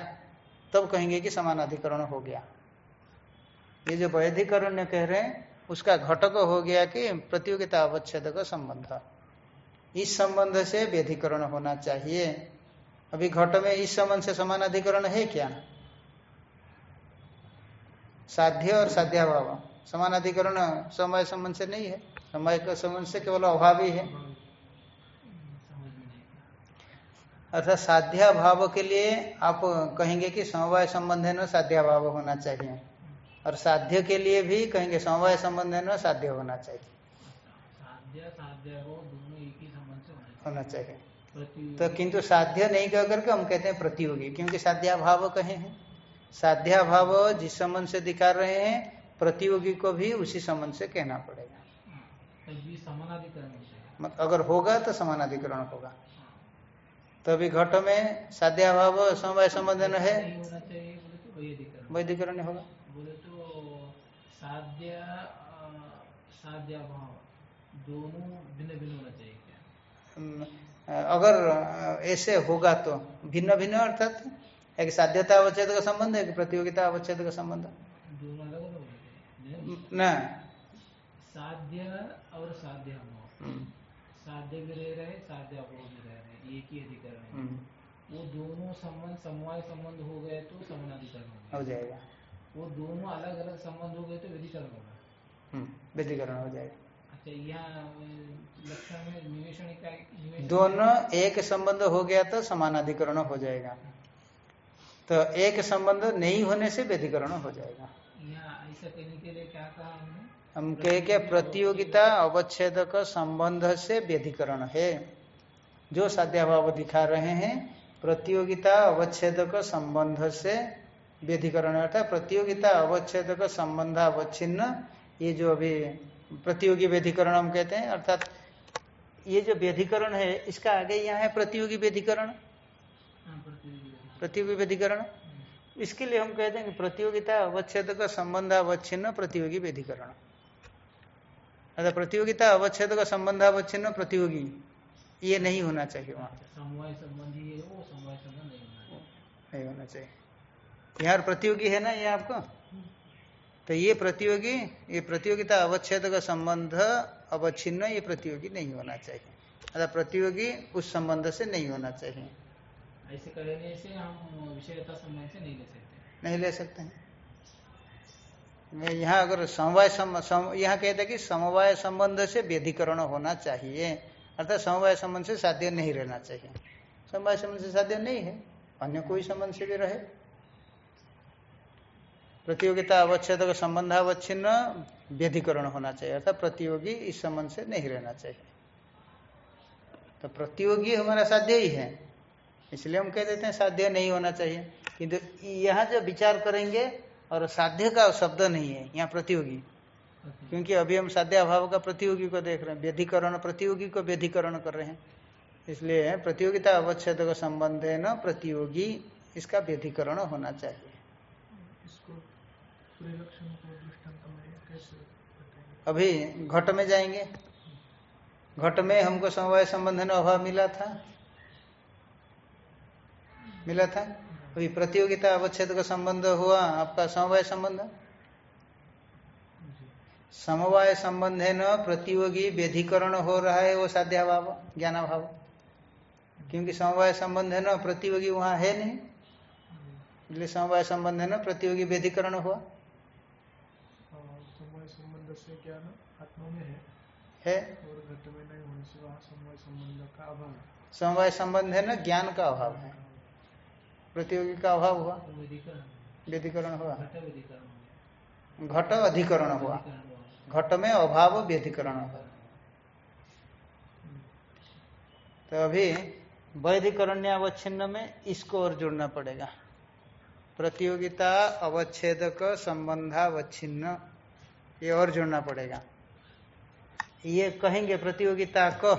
S1: तब कहेंगे कि समानाधिकरण हो गया। ये जो वैधिकरण कह रहे हैं, उसका घटक हो गया कि प्रतियोगिता अवच्छेद का संबंध। इस संबंध से व्यधिकरण होना चाहिए। अभी घट में इस संबंध से समान अधिकरण है क्या? साध्य और साध्याभाव। समान अधिकरण समय संबंध से नहीं है। समय का संबंध से केवल अभाव ही है अर्थात साध्या भाव के लिए आप कहेंगे कि समवाय संबंध है न साध्या भाव होना चाहिए। और साध्य के लिए भी कहेंगे समवाय संबंध है साध्य होना चाहिए।
S2: साध्य साध्य वो दोनों एक ही संबंध से होना
S1: चाहिए। तो किंतु साध्य नहीं कह करके हम कहते हैं प्रतियोगी क्योंकि साध्या भाव कहे हैं। साध्या भाव जिस संबंध से दिखा रहे हैं प्रतियोगी को भी उसी संबंध से कहना पड़ेगा।
S2: हाँ, तभी समानाधिकरण
S1: अगर होगा तो समानाधिकरण होगा। तभी घट में साध्याभाव समवाय संबंधन है।
S2: तो वैधिकरण
S1: होगा।
S2: बोले तो साध्य भाव दोनों भिन्न भिन्न होना चाहिए क्या
S1: हम्म, अगर ऐसे होगा तो भिन्न भिन्न अर्थात एक साध्यता अवच्छेद का संबंध है एक प्रतियोगिता अवच्छेद का संबंध। न।
S2: साध्य और साध्य
S1: हम्म,
S2: साध्य भी रह रहे साध्य एक ही अधिकरण है।
S1: हम्म,
S2: वो दोनों संबंध समवाय संबंध हो गए तो समानाधिकरण हो
S1: हो जाएगा।
S2: वो दोनों अलग अलग संबंध हो गए तो व्यधिकरण होगा
S1: हम्म, वैधिकरण हो जाएगा।
S2: अच्छा यहाँ लक्षण में निवेशन
S1: दोनों एक संबंध हो गया तो समानाधिकरण हो जाएगा। तो एक संबंध नहीं होने से व्यधिकरण हो जाएगा।
S2: यहाँ ऐसा कहने के लिए क्या कहा हमने?
S1: हम कह के प्रतियोगिता अवच्छेद संबंध से व्यधिकरण है। जो साध्याभाव दिखा रहे हैं प्रतियोगिता अवच्छेद का संबंध से व्यधिकरण अर्थात प्रतियोगिता अवच्छेद का संबंध अवच्छिन्न ये जो अभी प्रतियोगी व्यधिकरण हम कहते हैं अर्थात ये जो व्यधिकरण है इसका आगे यहाँ है प्रतियोगी व्यधिकरण।
S2: हाँ, प्रतियोगी
S1: व्यधिकरण। इसके लिए हम कहते हैं कि प्रतियोगिता अवच्छेद का संबंध अवच्छिन्न प्रतियोगी व्यधिकरण। अर्थात प्रतियोगिता अवच्छेद का संबंध अवच्छिन्न प्रतियोगी। ये नहीं होना चाहिए वहाँ।
S2: समवाय संबंधी है वो समवाय संबंध नहीं होना चाहिए।
S1: यहाँ प्रतियोगी है ना ये आपको? तो ये प्रतियोगी ये प्रतियोगिता अवच्छेद का संबंध अवच्छिन्न ये प्रतियोगी नहीं होना चाहिए। अर्थात प्रतियोगी उस संबंध से नहीं होना चाहिए।
S2: ऐसे करने से हम विषयता संबंध से नहीं ले सकते।
S1: नहीं ले सकते हैं। मैं यहाँ अगर समवाय सम, सम, यहाँ कहते हैं कि समवाय संबंध से व्यधिकरण होना चाहिए। अर्थात समवाय संबंध से साध्य नहीं रहना चाहिए। समवाय संबंध से साध्य नहीं है, अन्य कोई संबंध से भी रहे। प्रतियोगिता अवच्छेद का संबंध अवच्छिन्न व्यधिकरण होना चाहिए, अर्थात प्रतियोगी इस संबंध से नहीं रहना चाहिए। तो प्रतियोगी हमारा साध्य ही है, इसलिए हम कह देते हैं साध्य नहीं होना चाहिए। किंतु यहाँ जो विचार करेंगे और साध्य का शब्द नहीं है, यहाँ प्रतियोगी क्योंकि अभी हम साध्य अभाव का प्रतियोगी को देख रहे हैं व्यधिकरण प्रतियोगी को व्यधिकरण कर रहे हैं। इसलिए प्रतियोगिता अवच्छेद का संबंध है न प्रतियोगी इसका व्यधिकरण होना चाहिए। अभी घट में जाएँगे। घट में हमको समवाय संबंध न अभाव मिला था? मिला था? अभी प्रतियोगिता अवच्छेद का संबंध हुआ आपका समवाय संबंध? समवाय संबंध है न प्रतियोगी व्यधिकरण हो रहा है वो साध्याभाव ज्ञानाभाव। क्योंकि समवाय संबंध है न प्रतियोगी वहाँ है नहीं। इसलिए समवाय संबंध है न प्रतियोगी व्यधिकरण हुआ।
S3: समय संबंध से ज्ञान आत्मा में है।
S1: है।
S3: और घट में नहीं होने से वहाँ समय संबंध का अभाव है।
S1: समवाय संबंध है न ज्ञान का अभाव है। प्रतियोगी का अभाव हुआ।
S2: व्यधिकरण।
S1: हुआ।
S2: घट
S1: अधिकरण हुआ। घट में अभाव व्यधिकरण तो अभी वैधिकरण अवच्छिन्न में इसको और जोड़ना पड़ेगा। प्रतियोगिता, अवच्छेदक, संबंधावच्छिन्न, ये और जोड़ना पड़ेगा। ये कहेंगे प्रतियोगिता को।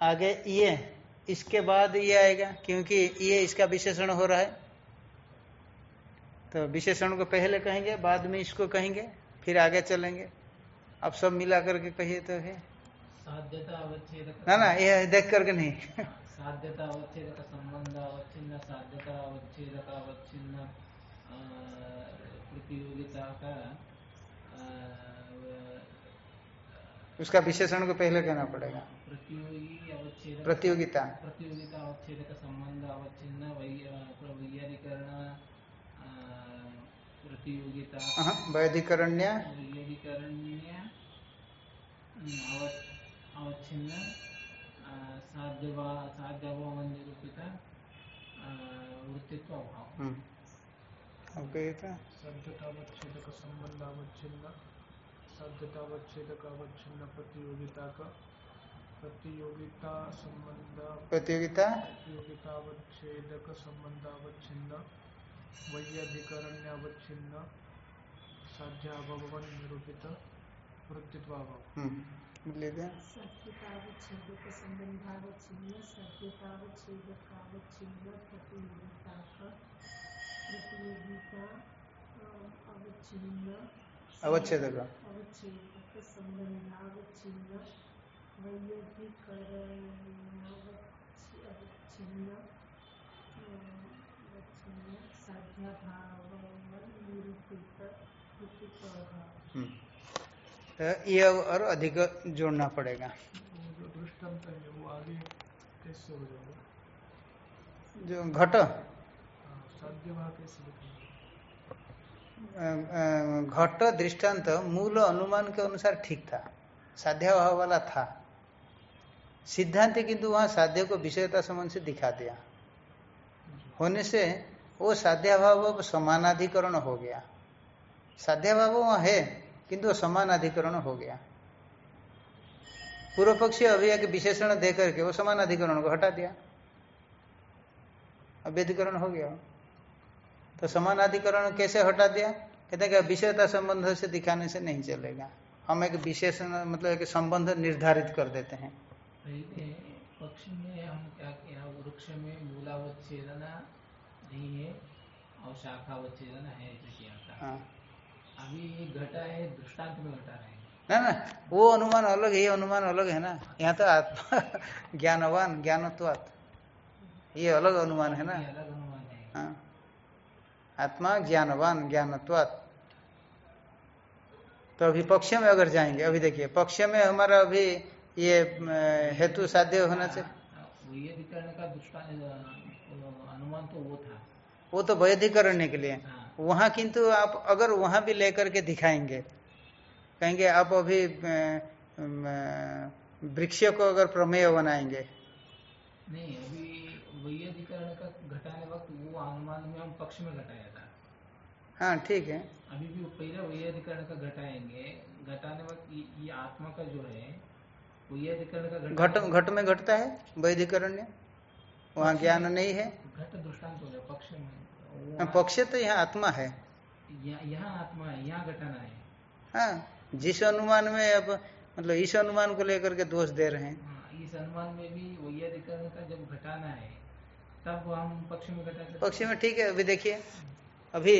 S1: आगे ये, इसके बाद ये आएगा, क्योंकि ये इसका विशेषण हो रहा है। तो विशेषण को पहले कहेंगे, बाद में इसको कहेंगे। फिर आगे चलेंगे। अब सब मिला करके कहिए तो है। ना ना ये देख करके नहीं।
S2: साध्यता का संबंध अवच्छिन्न साध्यता अवच्छेद अवच्छिन्न प्रतियोगिता का
S1: उसका विशेषण को पहले कहना पड़ेगा।
S2: प्रतियोगी अवच्छेद
S1: प्रतियोगिता।
S2: प्रतियोगिता संबंध अवच्छिन्न वै- वैयाधिकरण अ, प्रतियोगिता।
S1: हाँ, वैधिकरण्य
S2: अवच्छिन्न साध्यवा निरूपित वृत्तित्व अभाव।
S1: हम्म।
S3: साध्यतावच्छेद का संबंध अवच्छिन्न। साध्यतावच्छेद अवच्छिन्न प्रतियोगिता का प्रतियोगिता संबंध।
S1: प्रतियोगिता।
S3: प्रतियोगितावच्छेदक संबंधावच्छिन्न वैयाधिकरण्यावच्छिन्न साध्याभवन निरूपित वृत्तित्वाभाव.
S1: हम्म, लेते हैं।
S4: सत्यतावच्छेदक संबंधावच्छिन्न सत्यतावच्छेदकावच्छिन्न प्रतियोगिता प्रतियोगिता अवच्छिन्न
S1: अवच्छेद
S4: अवच्छेदक. संबंधावच्छिन्न वैयधिकरणावच्छिन्न अवच्छिन्न साध्याभावन निरूपित कृतित्वाभाव
S1: हम्म। तो ये और अधिक जोड़ना पड़ेगा।
S3: जो दृष्टांत वो आगे कैसे जाएगा
S1: जो घट
S3: हाँ,
S1: घट दृष्टांत मूल अनुमान के अनुसार ठीक था साध्या भाव वाला था। सिद्धांत किंतु वहाँ साध्य को विषयता संबंध से दिखा दिया। होने से वो साध्याभाव अब समानाधिकरण हो गया। साध्याभाव वहाँ है, किंतु वो समानाधिकरण हो गया। पूर्व पक्षी अभी एक विशेषण दे करके वो समानाधिकरण को हटा दिया। अभ्यधिकरण हो गया। तो समानाधिकरण कैसे हटा दिया? कहते हैं कि विषयता संबंध से दिखाने से नहीं चलेगा। हम एक विशेषण मतलब एक संबंध निर्धारित कर देते हैं।
S2: पहले पक्ष में हम क्या किया? वृक्ष में मूलावच्छेदना नहीं है और शाखावच्छेदना है ऐसे किया था?
S1: हाँ।
S2: अभी घटा है दृष्टांत में घटा रहे
S1: ना ना वो अनुमान अलग है ये अनुमान अलग है ना। यहाँ तो आत्मा ज्ञानवान ज्ञानत्वात। ये अलग अनुमान है ना।
S2: अलग अनुमान है।
S1: हाँ। आत्मा ज्ञानवान ज्ञानत्वात। तो अभी पक्ष में अगर जाएँगे अभी देखिए पक्ष में हमारा अभी ये हेतु साध्य होना चाहिए।
S2: वैयधिकरण का अनुमान तो वो था।
S1: वो तो वैधिकरण के लिए।
S2: हाँ।
S1: वहाँ किंतु आप अगर वहाँ भी लेकर के दिखाएँगे कहेंगे आप अभी वृक्ष को अगर प्रमेय बनाएँगे।
S2: नहीं अभी वैयधिकरण का घटाने वक्त वो अनुमान में हम पक्ष में घटाया था।
S1: हाँ ठीक है।
S2: अभी भी पहले वैयधिकरण का घटाएँगे। घटाने वक्त ये, आत्मा का जो है वैयधिकरण का
S1: घट घट में घटता है वैधिकरण्य वहाँ ज्ञान नहीं है।
S2: घट दृष्टांत पक्ष में।
S1: हाँ, पक्ष तो यहाँ आत्मा है।
S2: यहाँ आत्मा है यहाँ घटाना है।
S1: हाँ जिस अनुमान में अब मतलब इस अनुमान को लेकर के दोष दे रहे हैं।
S2: हाँ, इस अनुमान में भी वैयधिकरण का जब घटाना है तब हम पक्ष में घटा
S1: पक्ष में ठीक है अभी देखिए। अभी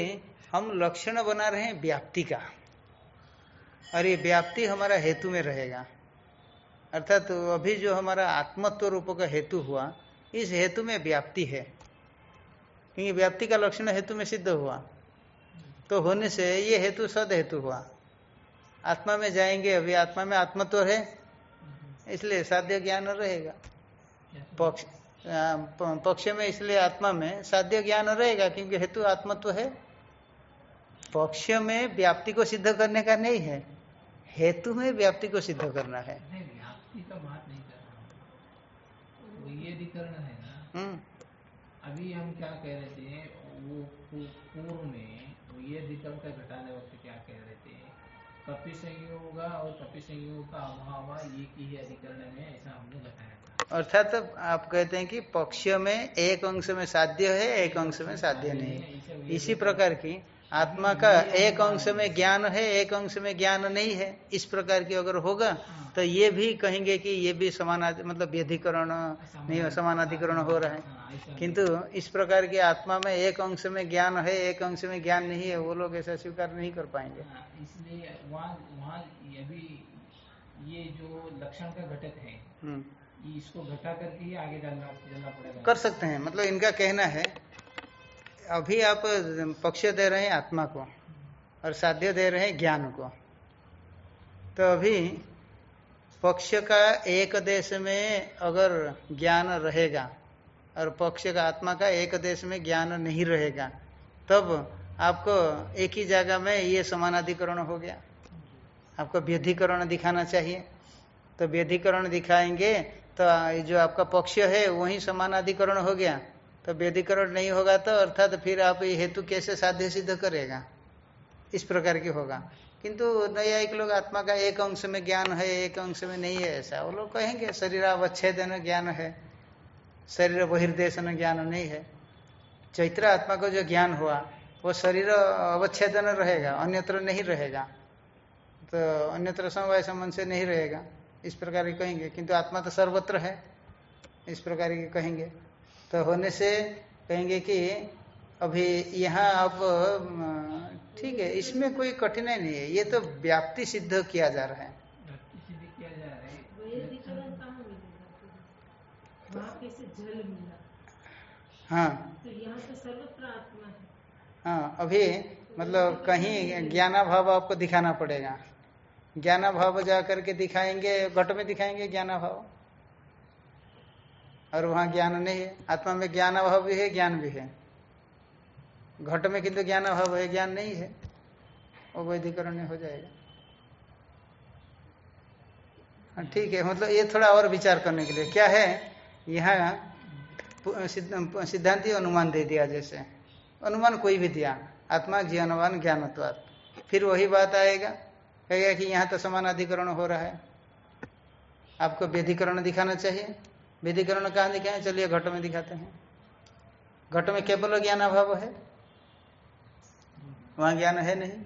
S1: हम लक्षण बना रहे हैं व्याप्ति का। और ये व्याप्ति हमारा हेतु में रहेगा। अर्थात तो अभी जो हमारा आत्मत्व रूप का हेतु हुआ इस हेतु में व्याप्ति है। क्योंकि व्याप्ति का लक्षण हेतु में सिद्ध हुआ। तो होने से ये हेतु सद हेतु हुआ। आत्मा में जाएँगे, अभी आत्मा में आत्मत्व है, इसलिए साध्य ज्ञान रहेगा। पक्ष पक्ष में इसलिए आत्मा में साध्य ज्ञान रहेगा, क्योंकि हेतु आत्मत्व है। पक्ष में व्याप्ति को सिद्ध करने का नहीं है, हेतु में व्याप्ति को सिद्ध करना है
S2: नहीं व्याप्ति का बात नहीं कर रहा हूँ है ना?
S1: हम्म।
S2: अभी हम क्या कह रहे थे वो पूर्व में वैयधिकरण का घटाने वक्त क्या कह रहे थे? कपि संयोग और कपि संयोग का अभाव एक ही अधिकरण में ऐसा हमने था।
S1: अर्थात आप कहते हैं कि पक्ष में एक अंश में साध्य है एक अंश में साध्य नहीं इसी प्रकार की आत्मा का एक अंश में ज्ञान है एक अंश में ज्ञान नहीं है इस प्रकार की अगर होगा तो ये भी कहेंगे कि ये भी समान मतलब व्यधिकरण नहीं समानाधिकरण हो रहा है।
S2: हाँ,
S1: किंतु इस प्रकार की आत्मा में एक अंश में ज्ञान है एक अंश में ज्ञान नहीं है वो लोग ऐसा स्वीकार नहीं कर पाएँगे।
S2: हाँ, इसलिए ये जो लक्षण का घटक है
S1: हम्म,
S2: इसको घटा करके आगे डालना पड़ेगा।
S1: कर सकते हैं मतलब इनका कहना है अभी आप पक्ष दे रहे हैं आत्मा को और साध्य दे रहे हैं ज्ञान को। तो अभी पक्ष का एक देश में अगर ज्ञान रहेगा और पक्ष का आत्मा का एक देश में ज्ञान नहीं रहेगा, तब आपको एक ही जगह में ये समानाधिकरण हो गया। आपको व्यधिकरण दिखाना चाहिए। तो व्यधिकरण दिखाएँगे तो जो आपका पक्ष है, वही समानाधिकरण हो गया। तो व्यधिकरण नहीं होगा तो अर्थात तो फिर आप ये हेतु कैसे साध्य सिद्ध करेगा? इस प्रकार की होगा। किंतु नैयायिक लोग आत्मा का एक अंश में ज्ञान है, एक अंश में नहीं है ऐसा, वो लोग कहेंगे, शरीर अवच्छेदन ज्ञान है। शरीर बहिर्देशन ज्ञान नहीं है। चैत्र आत्मा को जो ज्ञान हुआ, वो शरीर अवच्छेदन रहेगा, अन्यत्र नहीं रहेगा। तो अन्यत्र समवाय संबंध से नहीं रहेगा। इस प्रकार की कहेंगे, किंतु आत्मा तो सर्वत्र है। इस प्रकार की कहेंगे। तो होने से कहेंगे कि अभी यहाँ अब ठीक है, इसमें कोई कठिनाई नहीं है। ये तो व्याप्ति सिद्ध किया जा रहा है।
S2: है।
S1: हाँ अभी मतलब कहीं ज्ञाना भाव आपको दिखाना पड़ेगा। ज्ञाना भाव जा करके दिखाएँगे, घट में दिखाएँगे ज्ञानाभाव। और वहाँ ज्ञान नहीं है। आत्मा में ज्ञान अभाव भी है ज्ञान भी है। घट में किंतु ज्ञान अभाव है ज्ञान नहीं है। वो वैधिकरण हो जाएगा। हाँ, ठीक है मतलब ये थोड़ा और विचार करने के लिए। क्या है? यहाँ सिद्धांति अनुमान दे दिया जैसे। अनुमान कोई भी दिया। आत्मा ज्ञानवान ज्ञानत्वाद फिर वही बात आएगा। कहेगा कि यहाँ तो समान अधिकरण हो रहा है। आपको व्यधिकरण दिखाना चाहिए। व्यधिकरण कहाँ दिखाए चलिए घट में दिखाते हैं। घट में केवल ज्ञान अभाव है। वहाँ ज्ञान है नहीं।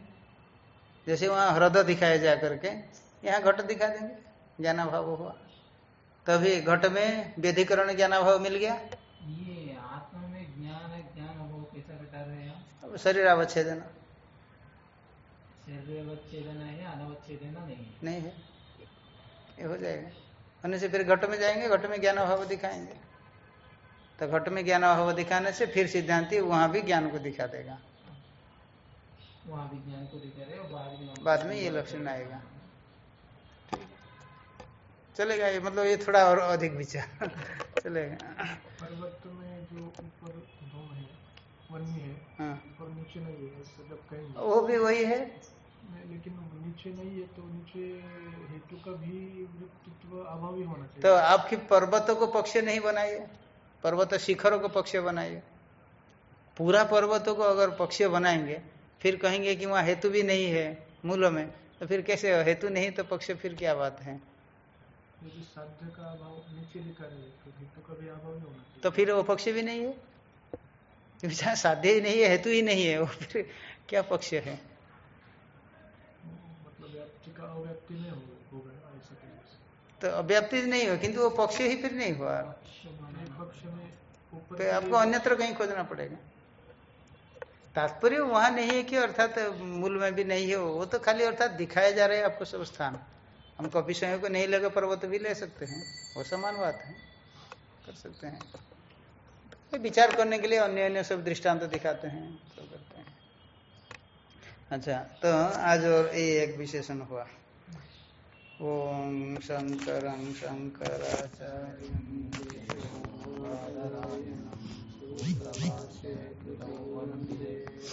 S1: जैसे वहाँ हृदय दिखाया जा करके यहाँ घट दिखा देंगे ज्ञान अभाव हुआ। तभी घट में व्यधिकरण ज्ञान अभाव मिल गया।
S2: ये आत्मा में ज्ञान ज्ञान अभाव कैसा बता रहे हैं
S1: अब शरीर अवच्छेदन।
S2: शरीर अवच्छेदन है अनवच्छेदन नहीं है?
S1: नहीं है। ये हो जाएगा। होने से फिर घट में जाएँगे घट में ज्ञान अभाव दिखाएँगे। तो घट में ज्ञान अभाव दिखाने से फिर सिद्धांति वहाँ भी ज्ञान को दिखा देगा।
S2: वहाँ विज्ञान को दिखा रहे बाद में
S1: ये लक्षण आएगा। चलेगा ये मतलब ये थोड़ा और अधिक विचार। चलेगा।
S3: पर्वत में जो ऊपर धूम है वन्य है
S1: हाँ
S3: नीचे नहीं है कहेंगे
S1: वो भी वही है।
S3: लेकिन नीचे नहीं है तो नीचे हेतु का भी अभाव होना चाहिए।
S1: तो आपकी पर्वतों को पक्ष नहीं बनाइए पर्वत शिखरों को पक्ष बनाइए। पूरा पर्वतों को अगर पक्ष बनाएँगे फिर कहेंगे कि वहाँ हेतु भी नहीं है मूल में तो फिर कैसे हो? हेतु नहीं तो पक्ष फिर क्या बात है?
S3: तो
S1: तो फिर वो पक्ष भी नहीं है? क्योंकि जहाँ साध्य ही नहीं है हेतु ही नहीं है वो फिर क्या पक्ष है?
S3: अव्याप्ति में हो हो ऐसा
S1: तो अव्याप्ति नहीं हो किंतु वो पक्ष ही फिर नहीं हुआ। तो आपको अन्यत्र कहीं खोजना पड़ेगा। तात्पर्य वहाँ नहीं है कि अर्थात मूल में भी नहीं है वो तो खाली अर्थात दिखाया जा रहा है आपको सब स्थान। हम कभी स्वयं को नहीं लगे पर्वत भी ले सकते हैं वो समान बात है। कर सकते हैं। ये विचार करने के लिए अन्य अन्य सब दृष्टांत दिखाते हैं तो करते हैं। अच्छा तो आज और ये एक विशेषण हुआ। ॐ शङ्करं शङ्कराचार्यं